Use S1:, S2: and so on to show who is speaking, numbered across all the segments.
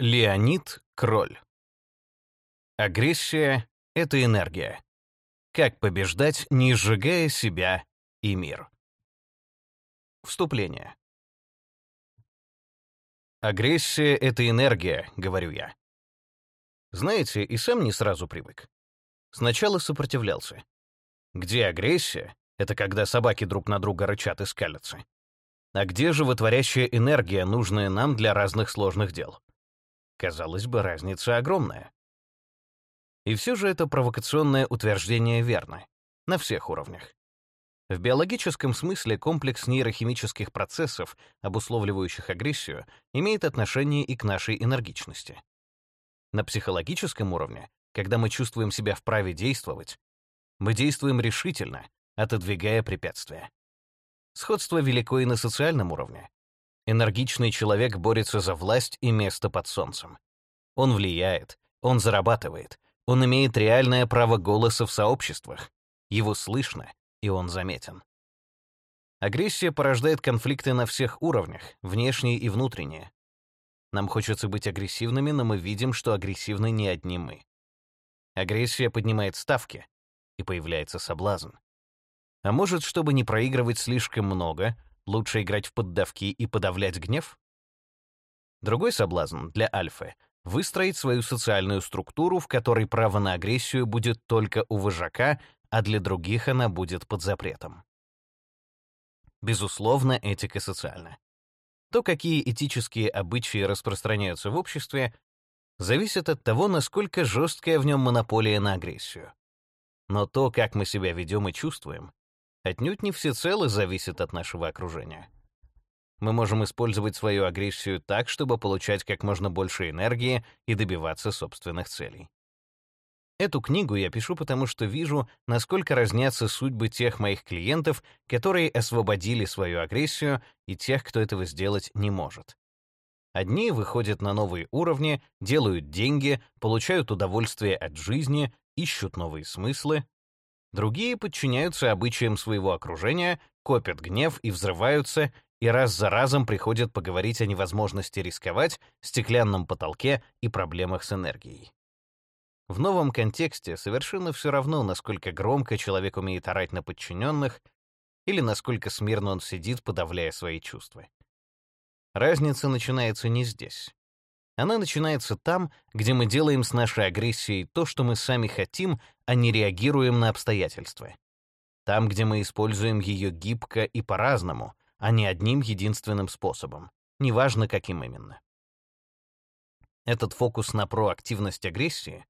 S1: Леонид Кроль. Агрессия — это энергия. Как побеждать, не сжигая себя и мир. Вступление. Агрессия — это энергия, говорю я. Знаете, и сам не сразу привык. Сначала сопротивлялся. Где агрессия — это когда собаки друг на друга рычат и скалятся. А где же вытворящая энергия, нужная нам для разных сложных дел? Казалось бы, разница огромная. И все же это провокационное утверждение верно. На всех уровнях. В биологическом смысле комплекс нейрохимических процессов, обусловливающих агрессию, имеет отношение и к нашей энергичности. На психологическом уровне, когда мы чувствуем себя вправе действовать, мы действуем решительно, отодвигая препятствия. Сходство велико и на социальном уровне. Энергичный человек борется за власть и место под солнцем. Он влияет, он зарабатывает, он имеет реальное право голоса в сообществах. Его слышно, и он заметен. Агрессия порождает конфликты на всех уровнях, внешние и внутренние. Нам хочется быть агрессивными, но мы видим, что агрессивны не одни мы. Агрессия поднимает ставки, и появляется соблазн. А может, чтобы не проигрывать слишком много, Лучше играть в поддавки и подавлять гнев? Другой соблазн для альфы — выстроить свою социальную структуру, в которой право на агрессию будет только у вожака, а для других она будет под запретом. Безусловно, этика социальна. То, какие этические обычаи распространяются в обществе, зависит от того, насколько жесткая в нем монополия на агрессию. Но то, как мы себя ведем и чувствуем, отнюдь не всецело зависит от нашего окружения. Мы можем использовать свою агрессию так, чтобы получать как можно больше энергии и добиваться собственных целей. Эту книгу я пишу, потому что вижу, насколько разнятся судьбы тех моих клиентов, которые освободили свою агрессию, и тех, кто этого сделать не может. Одни выходят на новые уровни, делают деньги, получают удовольствие от жизни, ищут новые смыслы, Другие подчиняются обычаям своего окружения, копят гнев и взрываются, и раз за разом приходят поговорить о невозможности рисковать, стеклянном потолке и проблемах с энергией. В новом контексте совершенно все равно, насколько громко человек умеет орать на подчиненных или насколько смирно он сидит, подавляя свои чувства. Разница начинается не здесь. Она начинается там, где мы делаем с нашей агрессией то, что мы сами хотим, а не реагируем на обстоятельства. Там, где мы используем ее гибко и по-разному, а не одним единственным способом, неважно каким именно. Этот фокус на проактивность агрессии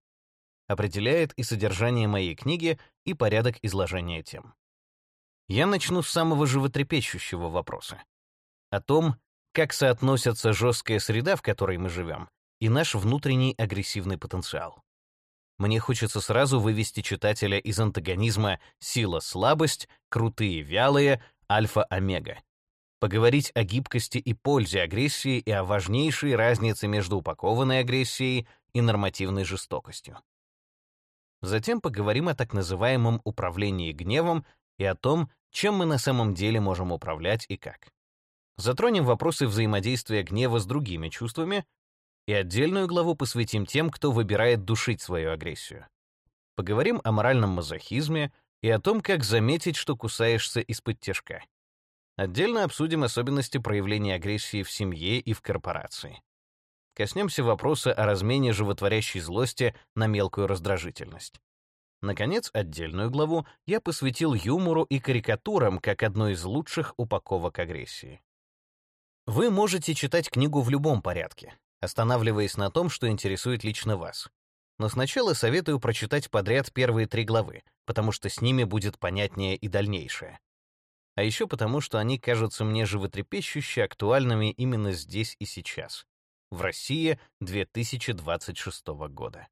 S1: определяет и содержание моей книги, и порядок изложения тем. Я начну с самого животрепещущего вопроса. О том, как соотносятся жесткая среда, в которой мы живем, и наш внутренний агрессивный потенциал. Мне хочется сразу вывести читателя из антагонизма сила-слабость, крутые-вялые, альфа-омега. Поговорить о гибкости и пользе агрессии и о важнейшей разнице между упакованной агрессией и нормативной жестокостью. Затем поговорим о так называемом управлении гневом и о том, чем мы на самом деле можем управлять и как. Затронем вопросы взаимодействия гнева с другими чувствами и отдельную главу посвятим тем, кто выбирает душить свою агрессию. Поговорим о моральном мазохизме и о том, как заметить, что кусаешься из-под тяжка. Отдельно обсудим особенности проявления агрессии в семье и в корпорации. Коснемся вопроса о размене животворящей злости на мелкую раздражительность. Наконец, отдельную главу я посвятил юмору и карикатурам как одной из лучших упаковок агрессии. Вы можете читать книгу в любом порядке, останавливаясь на том, что интересует лично вас. Но сначала советую прочитать подряд первые три главы, потому что с ними будет понятнее и дальнейшее. А еще потому, что они кажутся мне животрепещуще актуальными именно здесь и сейчас, в России 2026 года.